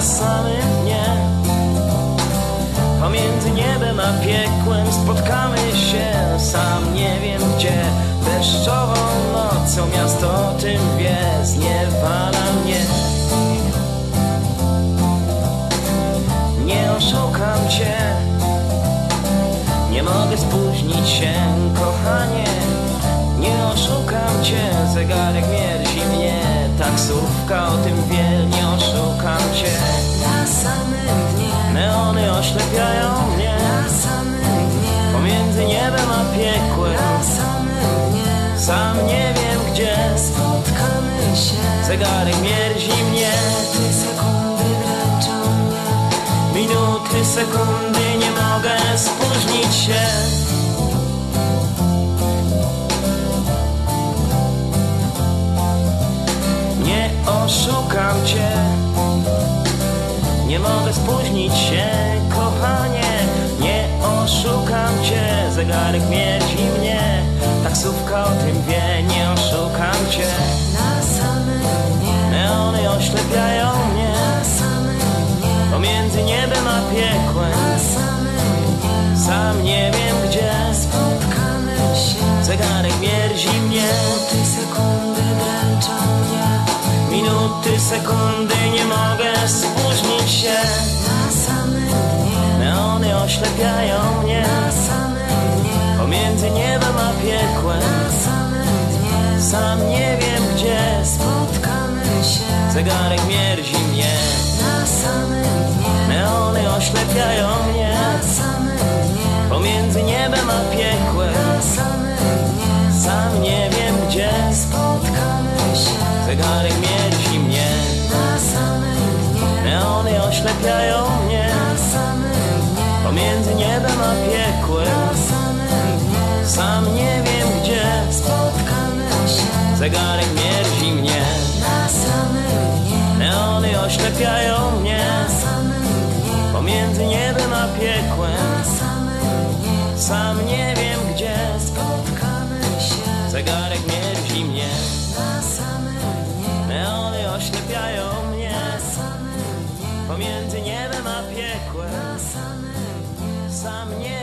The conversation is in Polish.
na samym dnie Pomiędzy niebem a piekłem spotkamy się. Sam nie wiem gdzie Deszczową nocą miasto o tym wie. Zniewala mnie. Nie oszukam cię. Nie mogę spóźnić się, kochanie. Nie oszukam cię. Zegarek mierzi mnie. Taksówka o tym wie. Piekłem na samym dnie Sam nie wiem gdzie spotkamy się. Zegarek mierzi mnie. Ty sekundy dręczą mnie, Minuty, sekundy Nie mogę spóźnić się. Nie oszukam cię. Nie mogę spóźnić się, kochanie. Nie oszukam cię Zegarek mierzi mnie. Taksówka o tym wie Nie oszukam cię. Na samym dnie, Neony oślepiają mnie. Na samym dnie, Pomiędzy niebem a piekłem. Na samym dnie. Sam nie wiem gdzie. Spotkamy się. Zegarek mierzi mnie. Ty sekundy dręczą mnie, Minuty, sekundy Nie mogę spóźnić się oślepiają mnie. Pomiędzy niebem a piekłem. Sam nie wiem gdzie spotkamy się. Zegarek mierzi mnie. Neony oślepiają mnie. Pomiędzy niebem a piekłem. Sam nie wiem gdzie spotkamy się. Zegarek mierzi mnie. Neony oślepiają mnie dnie, Pomiędzy niebem a piekłem Sam nie wiem gdzie spotkamy się. Zegarek mierzi mnie Na samym dnie, Neony oślepiają mnie na samym Pomiędzy niebem a piekłem na samym dnie Sam nie wiem gdzie spotkamy się. Zegarek mierzi samym dnie